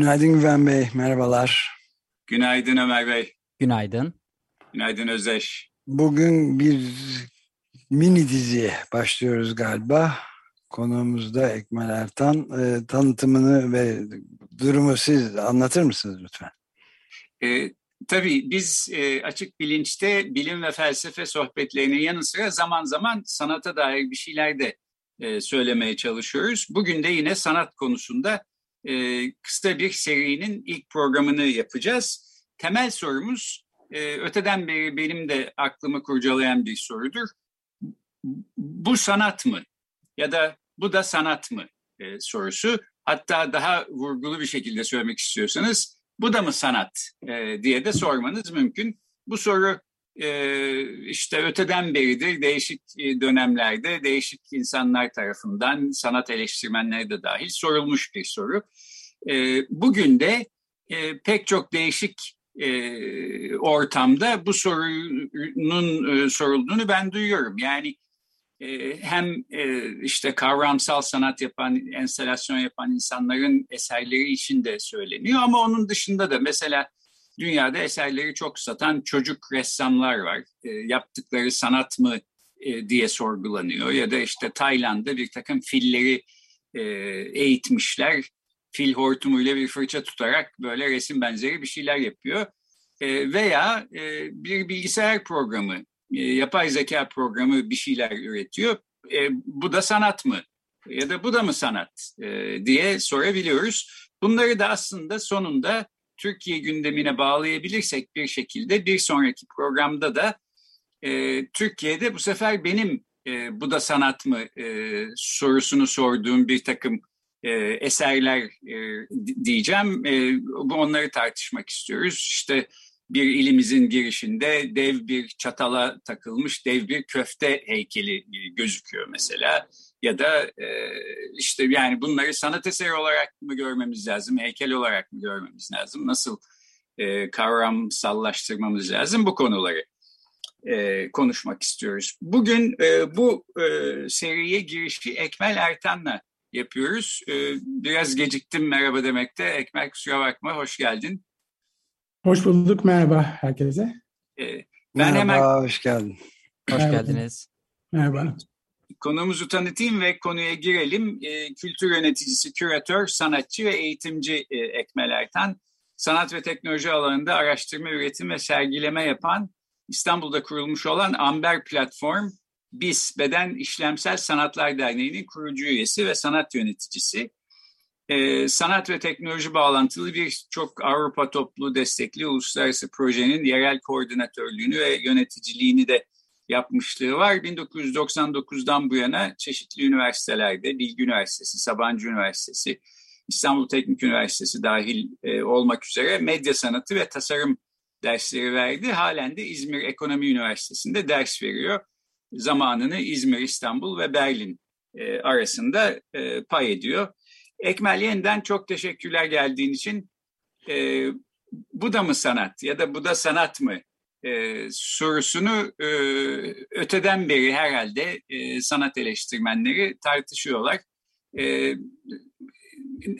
Günaydın Güven Bey, merhabalar. Günaydın Ömer Bey. Günaydın. Günaydın Özdeş. Bugün bir mini diziye başlıyoruz galiba. Konuğumuz da Ekmel Ertan. E, tanıtımını ve durumu siz anlatır mısınız lütfen? E, tabii biz e, açık bilinçte bilim ve felsefe sohbetlerinin yanı sıra zaman zaman sanata dair bir şeyler de e, söylemeye çalışıyoruz. Bugün de yine sanat konusunda e, kısa bir serinin ilk programını yapacağız. Temel sorumuz e, öteden beri benim de aklımı kurcalayan bir sorudur. Bu sanat mı? Ya da bu da sanat mı? E, sorusu. Hatta daha vurgulu bir şekilde söylemek istiyorsanız bu da mı sanat e, diye de sormanız mümkün. Bu soru işte öteden beridir değişik e, dönemlerde değişik insanlar tarafından sanat eleştirmenleri de dahil sorulmuş bir soru. E, bugün de e, pek çok değişik e, ortamda bu sorunun sorulduğunu ben duyuyorum. Yani hem işte kavramsal sanat yapan, enstelasyon yapan insanların eserleri için de söyleniyor ama onun dışında da mesela dünyada eserleri çok satan çocuk ressamlar var. E, yaptıkları sanat mı e, diye sorgulanıyor ya da işte Tayland'da bir takım filleri e, eğitmişler. Fil hortumuyla bir fırça tutarak böyle resim benzeri bir şeyler yapıyor. E, veya e, bir bilgisayar programı, e, yapay zeka programı bir şeyler üretiyor. E, bu da sanat mı? Ya da bu da mı sanat e, diye sorabiliyoruz. Bunları da aslında sonunda Türkiye gündemine bağlayabilirsek bir şekilde bir sonraki programda da e, Türkiye'de bu sefer benim e, bu da sanat mı e, sorusunu sorduğum bir takım e, eserler e, diyeceğim. E, onları tartışmak istiyoruz. İşte bir ilimizin girişinde dev bir çatala takılmış dev bir köfte heykeli gözüküyor mesela. Ya da e, işte yani bunları sanat eseri olarak mı görmemiz lazım, heykel olarak mı görmemiz lazım, nasıl e, kavramsallaştırmamız lazım bu konuları e, konuşmak istiyoruz. Bugün e, bu e, seriye girişi Ekmel Ertan'la yapıyoruz. E, biraz geciktim merhaba demekte. Ekmel kusura bakma, hoş geldin. Hoş bulduk, merhaba herkese. E, ben merhaba, hemen hoş geldin. Hoş Merhaba. geldiniz. Merhaba. Konumuzu tanıtayım ve konuya girelim. E, kültür yöneticisi, küratör, sanatçı ve eğitimci e, Ekmel Ertan. Sanat ve teknoloji alanında araştırma, üretim ve sergileme yapan İstanbul'da kurulmuş olan Amber Platform, BİS, Beden İşlemsel Sanatlar Derneği'nin kurucu üyesi ve sanat yöneticisi. E, sanat ve teknoloji bağlantılı bir çok Avrupa toplu destekli uluslararası projenin yerel koordinatörlüğünü ve yöneticiliğini de yapmışlığı var. 1999'dan bu yana çeşitli üniversitelerde, Bilgi Üniversitesi, Sabancı Üniversitesi, İstanbul Teknik Üniversitesi dahil e, olmak üzere medya sanatı ve tasarım dersleri verdi. Halen de İzmir Ekonomi Üniversitesi'nde ders veriyor. Zamanını İzmir, İstanbul ve Berlin e, arasında e, pay ediyor. Ekmel yeniden çok teşekkürler geldiğin için. E, bu da mı sanat ya da bu da sanat mı e, sorusunu e, öteden beri herhalde e, sanat eleştirmenleri tartışıyorlar. E,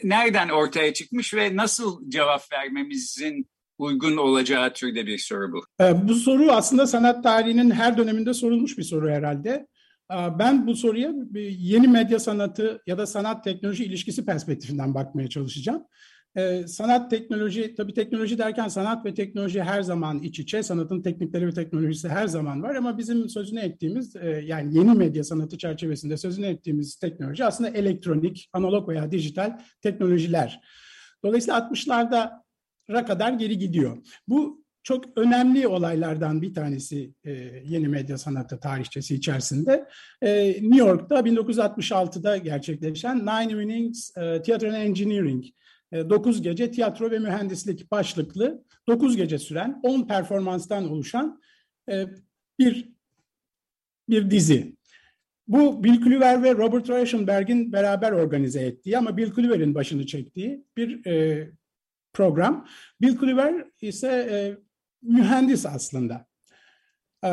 nereden ortaya çıkmış ve nasıl cevap vermemizin uygun olacağı türde bir soru bu. Ee, Bu soru aslında sanat tarihinin her döneminde sorulmuş bir soru herhalde. Ee, Ben bu soruya yeni medya sanatı ya da sanat teknoloji ilişkisi perspektifinden bakmaya çalışacağım. Ee, sanat teknoloji, tabii teknoloji derken sanat ve teknoloji her zaman iç içe, sanatın teknikleri ve teknolojisi her zaman var ama bizim sözünü ettiğimiz, e, yani yeni medya sanatı çerçevesinde sözünü ettiğimiz teknoloji aslında elektronik, analog veya dijital teknolojiler. Dolayısıyla 60'larda kadar geri gidiyor. Bu çok önemli olaylardan bir tanesi e, yeni medya sanatı tarihçesi içerisinde. E, New York'ta 1966'da gerçekleşen Nine Evenings e, Theater and Engineering, e, 9 gece tiyatro ve mühendislik başlıklı 9 gece süren 10 performanstan oluşan e, bir bir dizi. Bu Bill Kluver ve Robert Rauschenberg'in beraber organize ettiği ama Bill Kluver'in başını çektiği bir e, program. Bill Kluver ise e, mühendis aslında. E,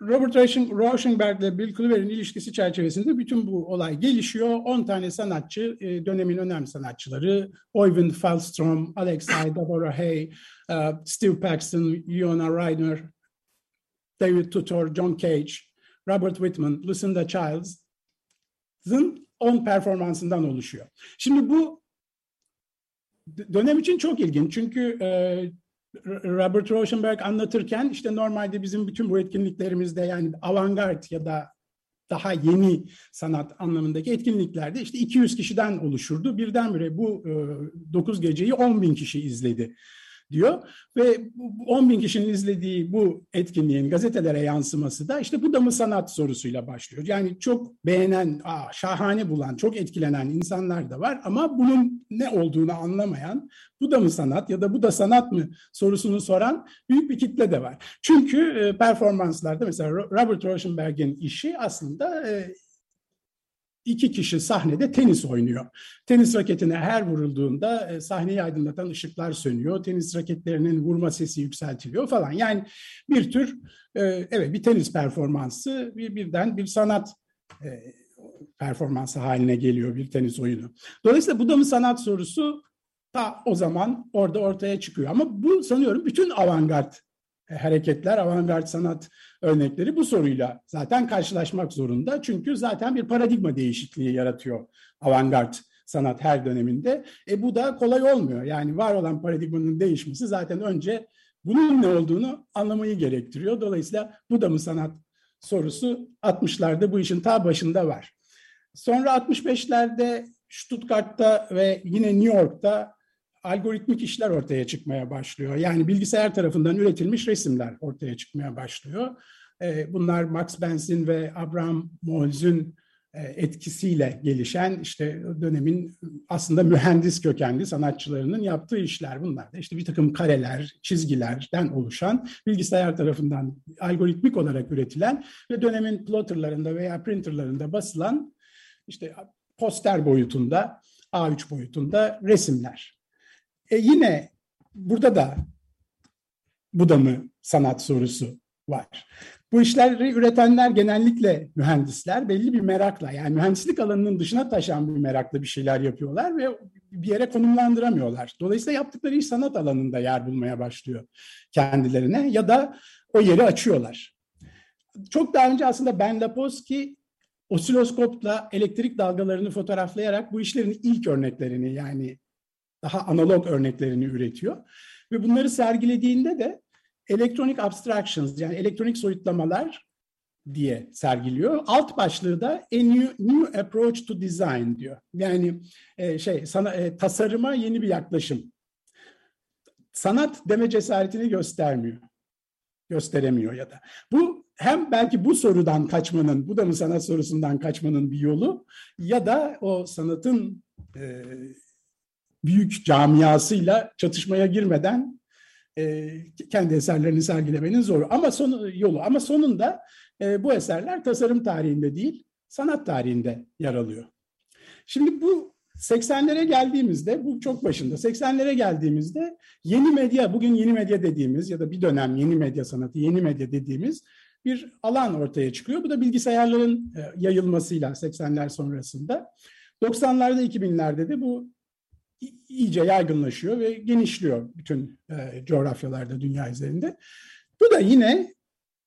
Robert Rauschenberg ile Bill Kluver'in ilişkisi çerçevesinde bütün bu olay gelişiyor. 10 tane sanatçı, e, dönemin önemli sanatçıları, Oyvind Falstrom, Alexei Deborah Hay, e, Steve Paxton, Leona Ryder, David Tutor, John Cage, Robert Whitman, Lucinda Childs'ın 10 performansından oluşuyor. Şimdi bu dönem için çok ilginç çünkü e, Robert Rauschenberg anlatırken işte normalde bizim bütün bu etkinliklerimizde yani avantgard ya da daha yeni sanat anlamındaki etkinliklerde işte 200 kişiden oluşurdu. Birdenbire bu e, 9 geceyi 10 bin kişi izledi diyor. Ve 10 bin kişinin izlediği bu etkinliğin gazetelere yansıması da işte bu da mı sanat sorusuyla başlıyor. Yani çok beğenen, aa, şahane bulan, çok etkilenen insanlar da var ama bunun ne olduğunu anlamayan, bu da mı sanat ya da bu da sanat mı sorusunu soran büyük bir kitle de var. Çünkü e, performanslarda mesela Robert Rauschenberg'in işi aslında e, iki kişi sahnede tenis oynuyor. Tenis raketine her vurulduğunda e, sahneyi aydınlatan ışıklar sönüyor. Tenis raketlerinin vurma sesi yükseltiliyor falan. Yani bir tür e, evet bir tenis performansı bir birden bir sanat e, performansı haline geliyor bir tenis oyunu. Dolayısıyla bu da mı sanat sorusu ta o zaman orada ortaya çıkıyor. Ama bu sanıyorum bütün avantgard hareketler, avantgard sanat örnekleri bu soruyla zaten karşılaşmak zorunda. Çünkü zaten bir paradigma değişikliği yaratıyor avantgard sanat her döneminde. E bu da kolay olmuyor. Yani var olan paradigmanın değişmesi zaten önce bunun ne olduğunu anlamayı gerektiriyor. Dolayısıyla bu da mı sanat sorusu 60'larda bu işin ta başında var. Sonra 65'lerde Stuttgart'ta ve yine New York'ta algoritmik işler ortaya çıkmaya başlıyor. Yani bilgisayar tarafından üretilmiş resimler ortaya çıkmaya başlıyor. Ee, bunlar Max Benz'in ve Abraham Molz'ün e, etkisiyle gelişen işte dönemin aslında mühendis kökenli sanatçılarının yaptığı işler bunlar da işte bir takım kareler, çizgilerden oluşan bilgisayar tarafından algoritmik olarak üretilen ve dönemin plotterlarında veya printerlarında basılan işte poster boyutunda A3 boyutunda resimler. E yine burada da bu da mı sanat sorusu var. Bu işleri üretenler genellikle mühendisler belli bir merakla yani mühendislik alanının dışına taşan bir merakla bir şeyler yapıyorlar ve bir yere konumlandıramıyorlar. Dolayısıyla yaptıkları iş sanat alanında yer bulmaya başlıyor kendilerine ya da o yeri açıyorlar. Çok daha önce aslında Ben Lapowski osiloskopla elektrik dalgalarını fotoğraflayarak bu işlerin ilk örneklerini yani daha analog örneklerini üretiyor. Ve bunları sergilediğinde de electronic abstractions yani elektronik soyutlamalar diye sergiliyor. Alt başlığı da a new, new approach to design diyor. Yani e, şey sana e, tasarıma yeni bir yaklaşım. Sanat deme cesaretini göstermiyor. Gösteremiyor ya da. Bu hem belki bu sorudan kaçmanın, bu da mı sanat sorusundan kaçmanın bir yolu ya da o sanatın e, büyük camiasıyla çatışmaya girmeden e, kendi eserlerini sergilemenin zoru. Ama sonu yolu. Ama sonunda e, bu eserler tasarım tarihinde değil, sanat tarihinde yer alıyor. Şimdi bu 80'lere geldiğimizde, bu çok başında, 80'lere geldiğimizde yeni medya, bugün yeni medya dediğimiz ya da bir dönem yeni medya sanatı, yeni medya dediğimiz bir alan ortaya çıkıyor. Bu da bilgisayarların yayılmasıyla 80'ler sonrasında. 90'larda 2000'lerde de bu iyice yaygınlaşıyor ve genişliyor bütün e, coğrafyalarda dünya üzerinde. Bu da yine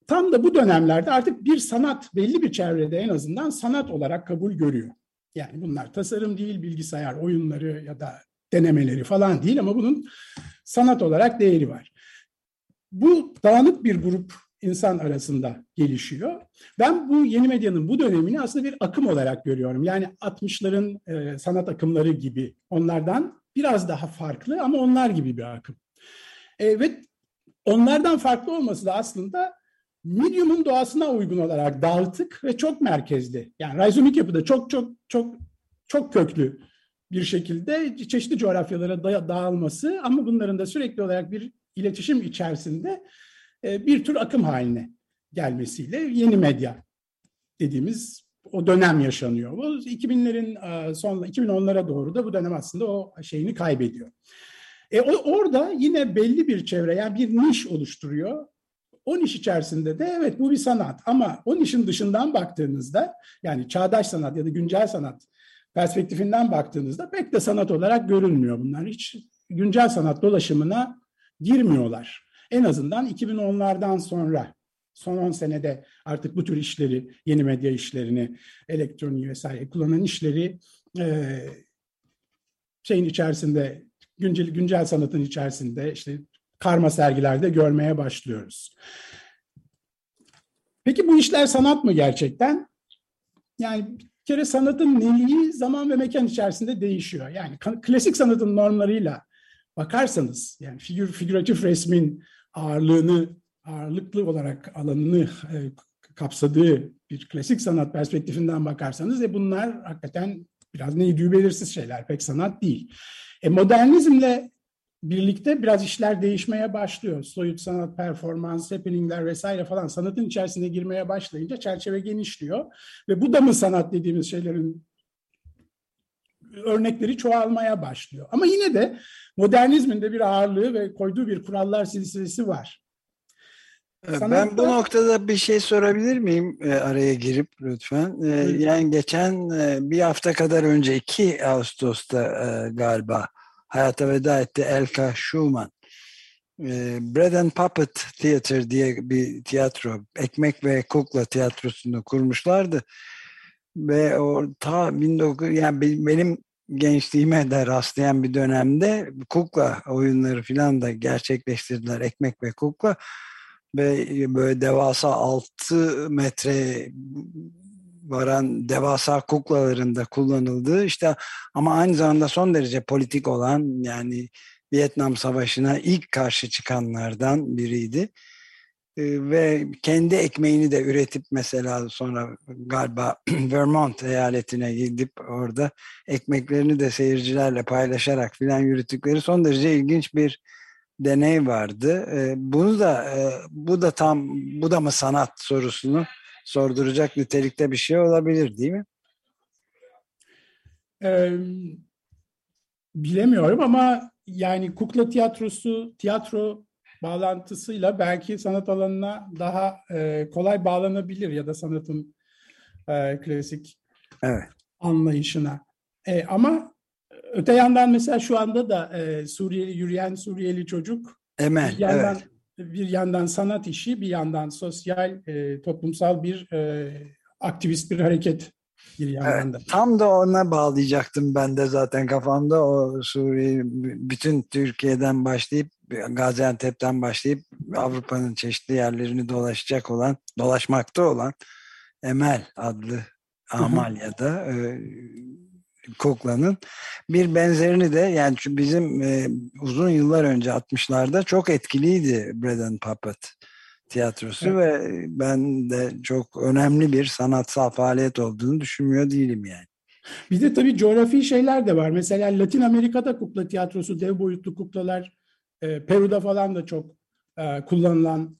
tam da bu dönemlerde artık bir sanat belli bir çevrede en azından sanat olarak kabul görüyor. Yani bunlar tasarım değil, bilgisayar oyunları ya da denemeleri falan değil ama bunun sanat olarak değeri var. Bu dağınık bir grup insan arasında gelişiyor. Ben bu yeni medyanın bu dönemini aslında bir akım olarak görüyorum. Yani 60'ların e, sanat akımları gibi onlardan biraz daha farklı ama onlar gibi bir akım. E, ve onlardan farklı olması da aslında medium'un doğasına uygun olarak dağıtık ve çok merkezli. Yani rhizomik yapıda çok çok çok çok köklü bir şekilde çeşitli coğrafyalara dağılması ama bunların da sürekli olarak bir iletişim içerisinde bir tür akım haline gelmesiyle yeni medya dediğimiz o dönem yaşanıyor. Bu 2000'lerin e, son 2010'lara doğru da bu dönem aslında o şeyini kaybediyor. E, orada yine belli bir çevre yani bir niş oluşturuyor. O niş içerisinde de evet bu bir sanat ama o nişin dışından baktığınızda yani çağdaş sanat ya da güncel sanat perspektifinden baktığınızda pek de sanat olarak görünmüyor bunlar. Hiç güncel sanat dolaşımına girmiyorlar. En azından 2010'lardan sonra son 10 senede artık bu tür işleri, yeni medya işlerini, elektroniği vesaire kullanan işleri e, şeyin içerisinde, güncel, güncel sanatın içerisinde işte karma sergilerde görmeye başlıyoruz. Peki bu işler sanat mı gerçekten? Yani bir kere sanatın neliği zaman ve mekan içerisinde değişiyor. Yani klasik sanatın normlarıyla bakarsanız, yani figür, figüratif resmin ağırlığını, ağırlıklı olarak alanını e, kapsadığı bir klasik sanat perspektifinden bakarsanız e bunlar hakikaten biraz neydi belirsiz şeyler, pek sanat değil. E modernizmle birlikte biraz işler değişmeye başlıyor. Soyut sanat, performans, happeningler vesaire falan sanatın içerisine girmeye başlayınca çerçeve genişliyor. Ve bu da mı sanat dediğimiz şeylerin örnekleri çoğalmaya başlıyor. Ama yine de modernizmin de bir ağırlığı ve koyduğu bir kurallar silsilesi var. Sanatta... Ben bu noktada bir şey sorabilir miyim e, araya girip lütfen? E, yani geçen e, bir hafta kadar önce 2 Ağustos'ta e, galiba hayata veda etti Elka Schumann. E, Bread and Puppet Theater diye bir tiyatro, ekmek ve kukla tiyatrosunu kurmuşlardı. Ve o ta 19 yani benim gençliğime de rastlayan bir dönemde kukla oyunları falan da gerçekleştirdiler. Ekmek ve kukla ve böyle devasa 6 metre varan devasa kuklaların da kullanıldığı işte ama aynı zamanda son derece politik olan yani Vietnam Savaşı'na ilk karşı çıkanlardan biriydi. Ee, ve kendi ekmeğini de üretip mesela sonra galiba Vermont eyaletine gidip orada ekmeklerini de seyircilerle paylaşarak filan yürüttükleri son derece ilginç bir deney vardı. Ee, bunu da e, bu da tam bu da mı sanat sorusunu sorduracak nitelikte bir şey olabilir değil mi? Ee, bilemiyorum ama yani kukla tiyatrosu, tiyatro bağlantısıyla belki sanat alanına daha e, kolay bağlanabilir ya da sanatın e, klasik evet. anlayışına. E, ama öte yandan mesela şu anda da e, Suriyeli yürüyen Suriyeli çocuk Emel, bir yandan evet bir yandan sanat işi, bir yandan sosyal, e, toplumsal bir e, aktivist bir hareket bir yandan da. Evet, tam da ona bağlayacaktım ben de zaten kafamda o Suriye bütün Türkiye'den başlayıp Gaziantep'ten başlayıp Avrupa'nın çeşitli yerlerini dolaşacak olan, dolaşmakta olan Emel adlı Amalya'da e, Kukla'nın bir benzerini de yani bizim e, uzun yıllar önce 60'larda çok etkiliydi Bread and Puppet tiyatrosu evet. ve ben de çok önemli bir sanatsal faaliyet olduğunu düşünmüyor değilim yani. Bir de tabii coğrafi şeyler de var. Mesela Latin Amerika'da kukla tiyatrosu, dev boyutlu kuklalar, e, Peru'da falan da çok e, kullanılan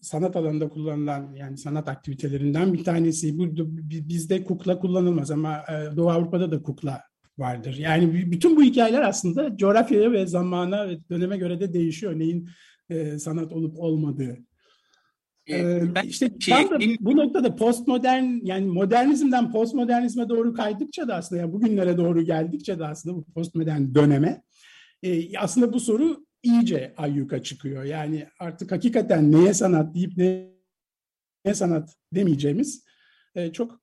sanat alanında kullanılan yani sanat aktivitelerinden bir tanesi. Bu bizde kukla kullanılmaz ama e, Doğu Avrupa'da da kukla vardır. Yani bütün bu hikayeler aslında coğrafyaya ve zamana ve döneme göre de değişiyor. Neyin e, sanat olup olmadığı. Ee, ben işte şey, tam da bu noktada postmodern yani modernizmden postmodernizme doğru kaydıkça da aslında yani bugünlere doğru geldikçe de aslında bu postmodern döneme e, aslında bu soru iyice ayyuka çıkıyor. Yani artık hakikaten neye sanat deyip neye sanat demeyeceğimiz e, çok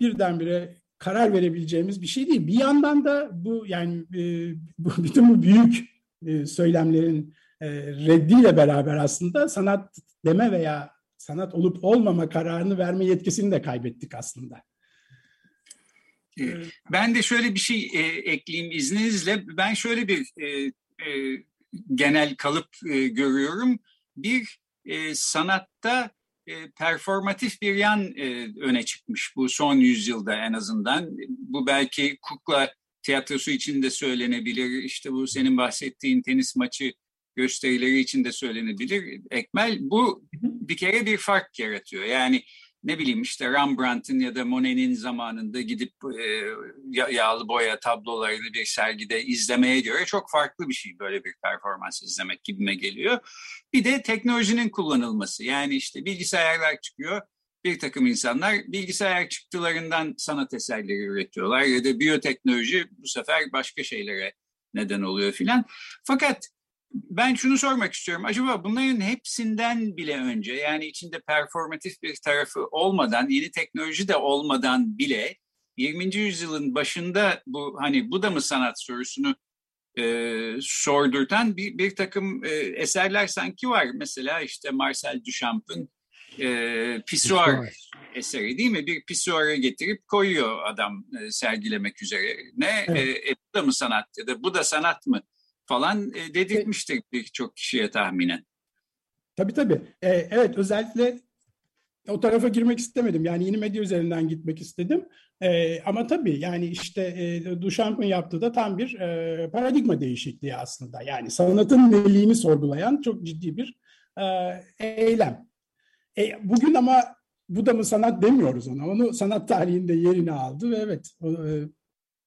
birdenbire karar verebileceğimiz bir şey değil. Bir yandan da bu yani e, bu, bütün bu büyük e, söylemlerin e, reddiyle beraber aslında sanat deme veya sanat olup olmama kararını verme yetkisini de kaybettik aslında. Ben de şöyle bir şey e, ekleyeyim izninizle. Ben şöyle bir e, e, genel kalıp e, görüyorum. bir e, sanatta e, performatif bir yan e, öne çıkmış bu son yüzyılda en azından. Bu belki kukla tiyatrosu için de söylenebilir. İşte bu senin bahsettiğin tenis maçı gösterileri için de söylenebilir. Ekmel bu bir kere bir fark yaratıyor. Yani ne bileyim işte Rembrandt'ın ya da Monet'in zamanında gidip e, yağlı boya tablolarını bir sergide izlemeye göre çok farklı bir şey böyle bir performans izlemek gibime geliyor. Bir de teknolojinin kullanılması yani işte bilgisayarlar çıkıyor bir takım insanlar bilgisayar çıktılarından sanat eserleri üretiyorlar ya da biyoteknoloji bu sefer başka şeylere neden oluyor filan. Fakat ben şunu sormak istiyorum. Acaba bunların hepsinden bile önce yani içinde performatif bir tarafı olmadan, yeni teknoloji de olmadan bile 20. yüzyılın başında bu hani bu da mı sanat sorusunu e, sordurtan bir, bir takım e, eserler sanki var. Mesela işte Marcel Duchamp'ın e, pisuar eseri değil mi? Bir pisuarı getirip koyuyor adam e, sergilemek üzere. Ne? Evet. E, e, bu da mı sanat ya da bu da sanat mı? Falan e, dedirtmiştir birçok kişiye tahminen. Tabii tabii. E, evet özellikle o tarafa girmek istemedim. Yani yeni medya üzerinden gitmek istedim. E, ama tabii yani işte e, Duchamp'ın yaptığı da tam bir e, paradigma değişikliği aslında. Yani sanatın neliğini sorgulayan çok ciddi bir e, eylem. E, bugün ama bu da mı sanat demiyoruz ona. Onu sanat tarihinde yerini aldı ve evet o, e,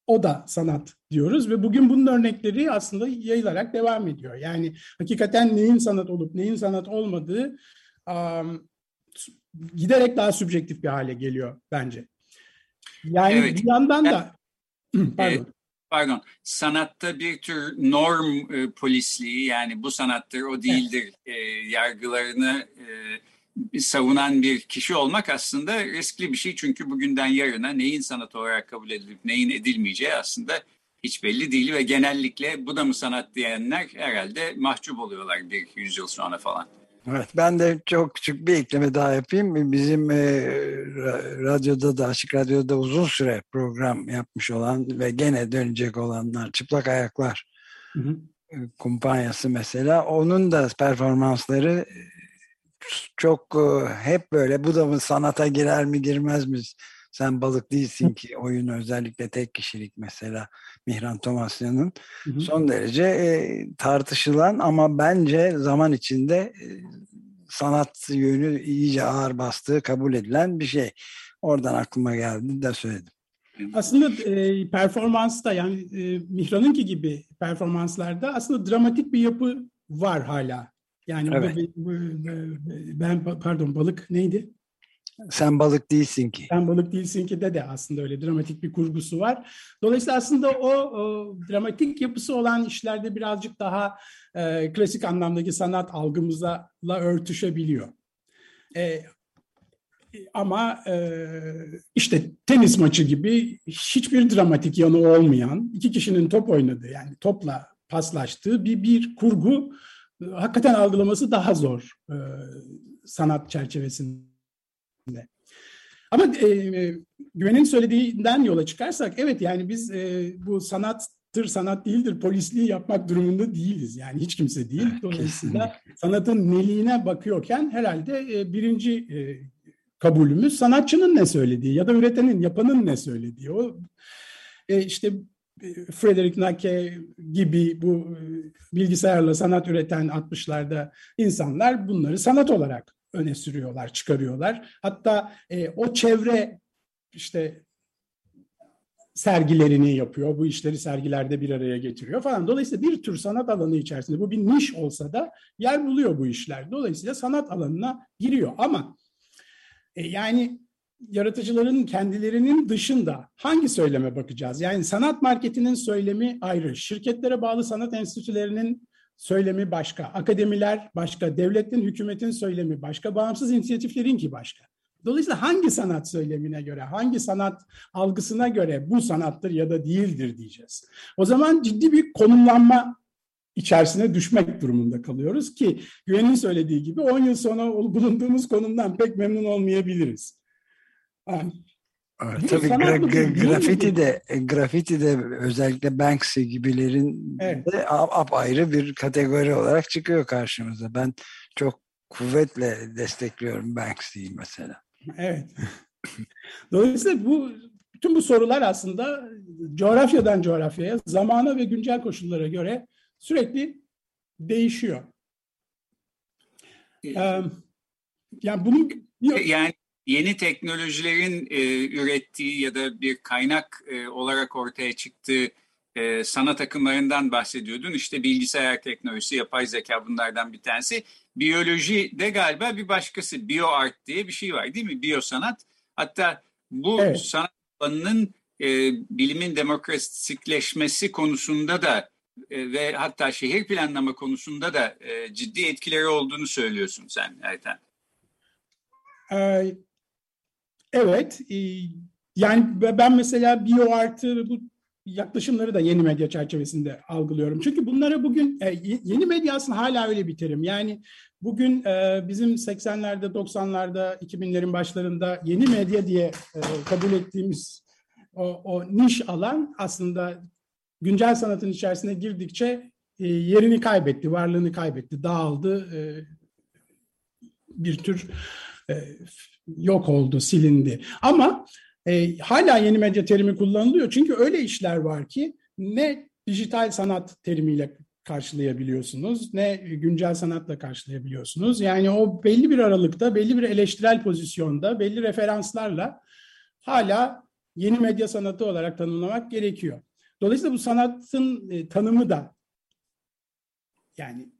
o da sanat diyoruz ve bugün bunun örnekleri aslında yayılarak devam ediyor. Yani hakikaten neyin sanat olup neyin sanat olmadığı um, giderek daha sübjektif bir hale geliyor bence. Yani evet. bir yandan da pardon. pardon. Sanatta bir tür norm e, polisliği yani bu sanattır o değildir evet. e, yargılarını e, savunan bir kişi olmak aslında riskli bir şey. Çünkü bugünden yarına neyin sanat olarak kabul edilip neyin edilmeyeceği aslında hiç belli değil ve genellikle bu da mı sanat diyenler herhalde mahcup oluyorlar bir yüzyıl sonra falan. Evet, ben de çok küçük bir ekleme daha yapayım. Bizim e, radyoda da, Açık Radyo'da uzun süre program yapmış olan ve gene dönecek olanlar, Çıplak Ayaklar hı hı. kumpanyası mesela. Onun da performansları çok e, hep böyle bu da mı sanata girer mi girmez mi? Sen balık değilsin ki oyun özellikle tek kişilik mesela Mihran Tomasya'nın son derece e, tartışılan ama bence zaman içinde e, sanat yönü iyice ağır bastığı kabul edilen bir şey. Oradan aklıma geldi de söyledim. Aslında e, performansta yani e, Mihran'ınki gibi performanslarda aslında dramatik bir yapı var hala. Yani evet. bu, bu, ben pardon balık neydi? Sen balık değilsin ki. Sen balık değilsin ki de de aslında öyle dramatik bir kurgusu var. Dolayısıyla aslında o, o dramatik yapısı olan işlerde birazcık daha e, klasik anlamdaki sanat algımızla örtüşebiliyor. E, ama e, işte tenis maçı gibi hiçbir dramatik yanı olmayan, iki kişinin top oynadığı yani topla paslaştığı bir bir kurgu hakikaten algılaması daha zor e, sanat çerçevesinde. Ama e, Güven'in söylediğinden yola çıkarsak evet yani biz e, bu sanattır sanat değildir polisliği yapmak durumunda değiliz. Yani hiç kimse değil. Dolayısıyla sanatın neliğine bakıyorken herhalde e, birinci e, kabulümüz sanatçının ne söylediği ya da üretenin, yapanın ne söylediği. O e, işte Frederick Nake gibi bu e, bilgisayarla sanat üreten 60'larda insanlar bunları sanat olarak öne sürüyorlar, çıkarıyorlar. Hatta e, o çevre işte sergilerini yapıyor, bu işleri sergilerde bir araya getiriyor falan. Dolayısıyla bir tür sanat alanı içerisinde bu bir niş olsa da yer buluyor bu işler. Dolayısıyla sanat alanına giriyor ama e, yani yaratıcıların kendilerinin dışında hangi söyleme bakacağız? Yani sanat marketinin söylemi ayrı, şirketlere bağlı sanat enstitülerinin söylemi başka, akademiler başka, devletin, hükümetin söylemi başka, bağımsız inisiyatiflerin ki başka. Dolayısıyla hangi sanat söylemine göre, hangi sanat algısına göre bu sanattır ya da değildir diyeceğiz. O zaman ciddi bir konumlanma içerisine düşmek durumunda kalıyoruz ki Güven'in söylediği gibi 10 yıl sonra bulunduğumuz konumdan pek memnun olmayabiliriz. Tabii gra gra grafiti de grafiti de özellikle Banksy gibilerin evet. de apayrı bir kategori olarak çıkıyor karşımıza. Ben çok kuvvetle destekliyorum Banksy'yi mesela. Evet. Dolayısıyla bu bütün bu sorular aslında coğrafyadan coğrafyaya, zamana ve güncel koşullara göre sürekli değişiyor. Ee, yani bunun yani yeni teknolojilerin e, ürettiği ya da bir kaynak e, olarak ortaya çıktığı e, sanat akımlarından bahsediyordun. İşte bilgisayar teknolojisi, yapay zeka bunlardan bir tanesi. Biyoloji de galiba bir başkası. Bioart diye bir şey var değil mi? Biyosanat. Hatta bu evet. sanat alanının e, bilimin demokratikleşmesi konusunda da e, ve hatta şehir planlama konusunda da e, ciddi etkileri olduğunu söylüyorsun sen Ertan. Evet. E, yani ben mesela bioartı bu yaklaşımları da yeni medya çerçevesinde algılıyorum. Çünkü bunlara bugün e, yeni medya aslında hala öyle bir terim. Yani bugün e, bizim 80'lerde, 90'larda, 2000'lerin başlarında yeni medya diye kabul ettiğimiz o, o niş alan aslında güncel sanatın içerisine girdikçe yerini kaybetti, varlığını kaybetti, dağıldı, bir tür yok oldu, silindi. Ama e, hala yeni medya terimi kullanılıyor çünkü öyle işler var ki ne dijital sanat terimiyle karşılayabiliyorsunuz ne güncel sanatla karşılayabiliyorsunuz. Yani o belli bir aralıkta, belli bir eleştirel pozisyonda, belli referanslarla hala yeni medya sanatı olarak tanımlamak gerekiyor. Dolayısıyla bu sanatın e, tanımı da yani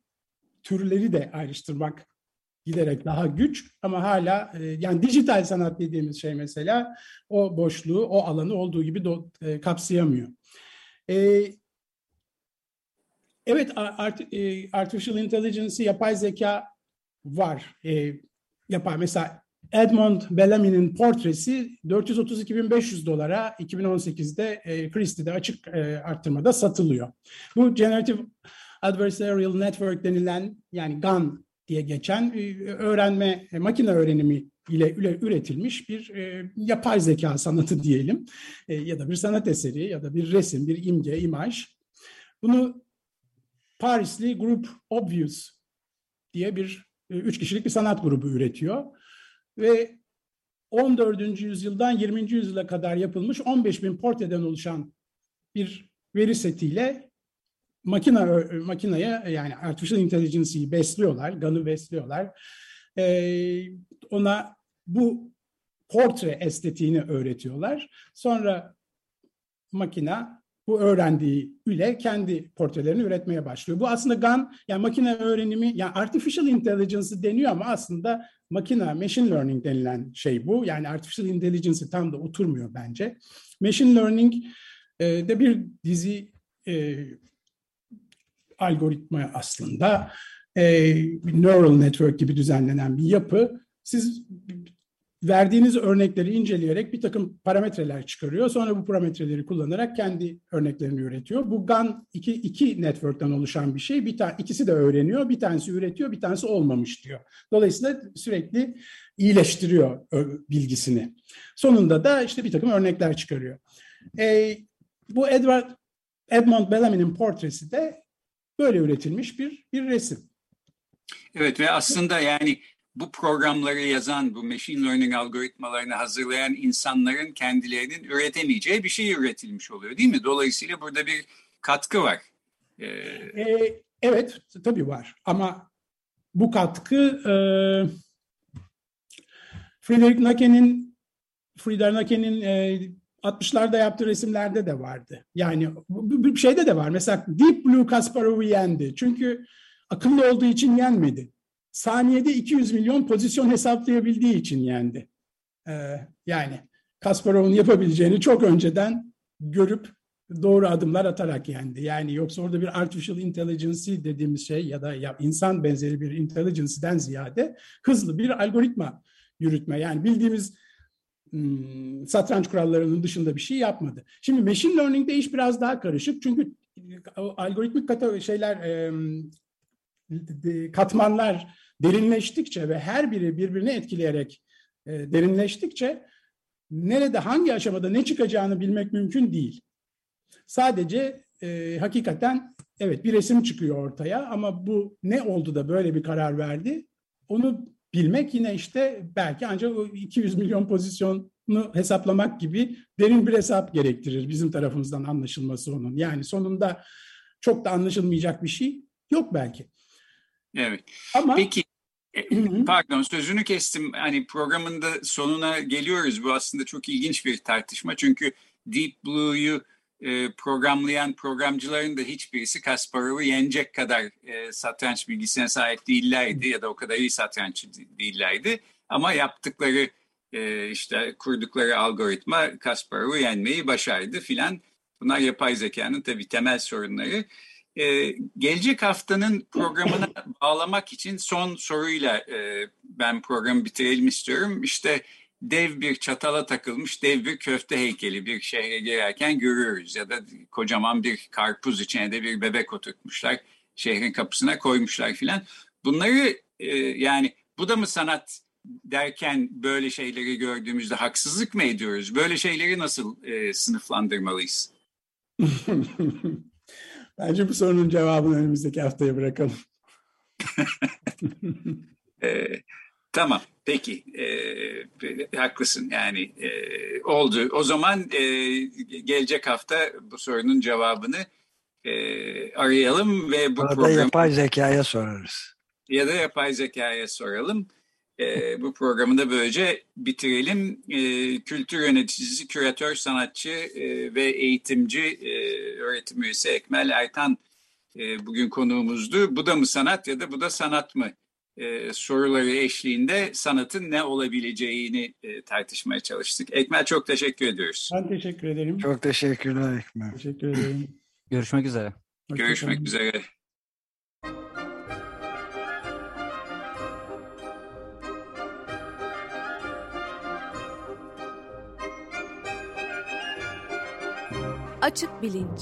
türleri de ayrıştırmak giderek daha güç ama hala e, yani dijital sanat dediğimiz şey mesela o boşluğu, o alanı olduğu gibi do, e, kapsayamıyor. E, evet art, e, artificial intelligence, yapay zeka var. E, yapay mesela Edmond Bellamy'nin portresi 432.500 dolara 2018'de e, Christie'de açık e, arttırmada satılıyor. Bu Generative Adversarial Network denilen yani GAN diye geçen e, öğrenme, e, makine öğrenimi ile üretilmiş bir e, yapay zeka sanatı diyelim ya da bir sanat eseri ya da bir resim, bir imge, imaj. Bunu Parisli Group Obvious diye bir üç kişilik bir sanat grubu üretiyor ve 14. yüzyıldan 20. yüzyıla kadar yapılmış 15 bin portreden oluşan bir veri setiyle makine makineye yani artificial intelligence'yi besliyorlar, GAN'ı besliyorlar. Ee, ona bu portre estetiğini öğretiyorlar. Sonra makina bu öğrendiği ile kendi portrelerini üretmeye başlıyor. Bu aslında GAN, yani makine öğrenimi, yani artificial intelligence deniyor ama aslında makine, machine learning denilen şey bu. Yani artificial intelligence tam da oturmuyor bence. Machine learning e, de bir dizi e, algoritma aslında e, neural network gibi düzenlenen bir yapı. Siz verdiğiniz örnekleri inceleyerek bir takım parametreler çıkarıyor. Sonra bu parametreleri kullanarak kendi örneklerini üretiyor. Bu GAN iki, iki network'ten oluşan bir şey. Bir tane ikisi de öğreniyor. Bir tanesi üretiyor, bir tanesi olmamış diyor. Dolayısıyla sürekli iyileştiriyor bilgisini. Sonunda da işte bir takım örnekler çıkarıyor. E, bu Edward Edmond Bellamy'nin portresi de böyle üretilmiş bir bir resim. Evet ve aslında yani bu programları yazan, bu machine learning algoritmalarını hazırlayan insanların kendilerinin üretemeyeceği bir şey üretilmiş oluyor değil mi? Dolayısıyla burada bir katkı var. Ee... Ee, evet, tabii var. Ama bu katkı e, Friedrich Nake'nin Friedrich Nake'nin e, 60'larda yaptığı resimlerde de vardı. Yani bir şeyde de var. Mesela Deep Blue Kasparov'u yendi. Çünkü akıllı olduğu için yenmedi saniyede 200 milyon pozisyon hesaplayabildiği için yendi. Ee, yani Kasparov'un yapabileceğini çok önceden görüp doğru adımlar atarak yendi. Yani yoksa orada bir artificial intelligence dediğimiz şey ya da ya insan benzeri bir intelligence'den ziyade hızlı bir algoritma yürütme. Yani bildiğimiz satranç kurallarının dışında bir şey yapmadı. Şimdi machine learning'de iş biraz daha karışık. Çünkü algoritmik kata şeyler katmanlar derinleştikçe ve her biri birbirini etkileyerek e, derinleştikçe nerede hangi aşamada ne çıkacağını bilmek mümkün değil. Sadece e, hakikaten evet bir resim çıkıyor ortaya ama bu ne oldu da böyle bir karar verdi onu bilmek yine işte belki ancak o 200 milyon pozisyonu hesaplamak gibi derin bir hesap gerektirir bizim tarafımızdan anlaşılması onun. Yani sonunda çok da anlaşılmayacak bir şey yok belki. Evet. Ama Peki e, Pardon sözünü kestim. Hani programın da sonuna geliyoruz. Bu aslında çok ilginç bir tartışma. Çünkü Deep Blue'yu e, programlayan programcıların da hiçbirisi Kasparov'u yenecek kadar e, satranç bilgisine sahip değillerdi ya da o kadar iyi satranççı değillerdi. Ama yaptıkları e, işte kurdukları algoritma Kasparov'u yenmeyi başardı filan. Bunlar yapay zekanın tabii temel sorunları. Ee, gelecek haftanın programına bağlamak için son soruyla e, ben programı bitirelim istiyorum. İşte dev bir çatala takılmış dev bir köfte heykeli bir şehre girerken görüyoruz. Ya da kocaman bir karpuz içine de bir bebek oturtmuşlar. Şehrin kapısına koymuşlar filan. Bunları e, yani bu da mı sanat derken böyle şeyleri gördüğümüzde haksızlık mı ediyoruz? Böyle şeyleri nasıl e, sınıflandırmalıyız? Bence bu sorunun cevabını önümüzdeki haftaya bırakalım. e, tamam, peki. E, haklısın yani e, oldu. O zaman e, gelecek hafta bu sorunun cevabını e, arayalım ve bu Arada program... yapay zekaya sorarız. Ya da yapay zekaya soralım. E, bu programı da böylece bitirelim. E, kültür yöneticisi, küratör, sanatçı e, ve eğitimci e, öğretim üyesi Ekmel Ertan e, bugün konuğumuzdu. Bu da mı sanat ya da bu da sanat mı? E, soruları eşliğinde sanatın ne olabileceğini e, tartışmaya çalıştık. Ekmel çok teşekkür ediyoruz. Ben teşekkür ederim. Çok teşekkürler Ekmel. Teşekkür ederim. Görüşmek üzere. Görüşmek üzere. Açık Bilinç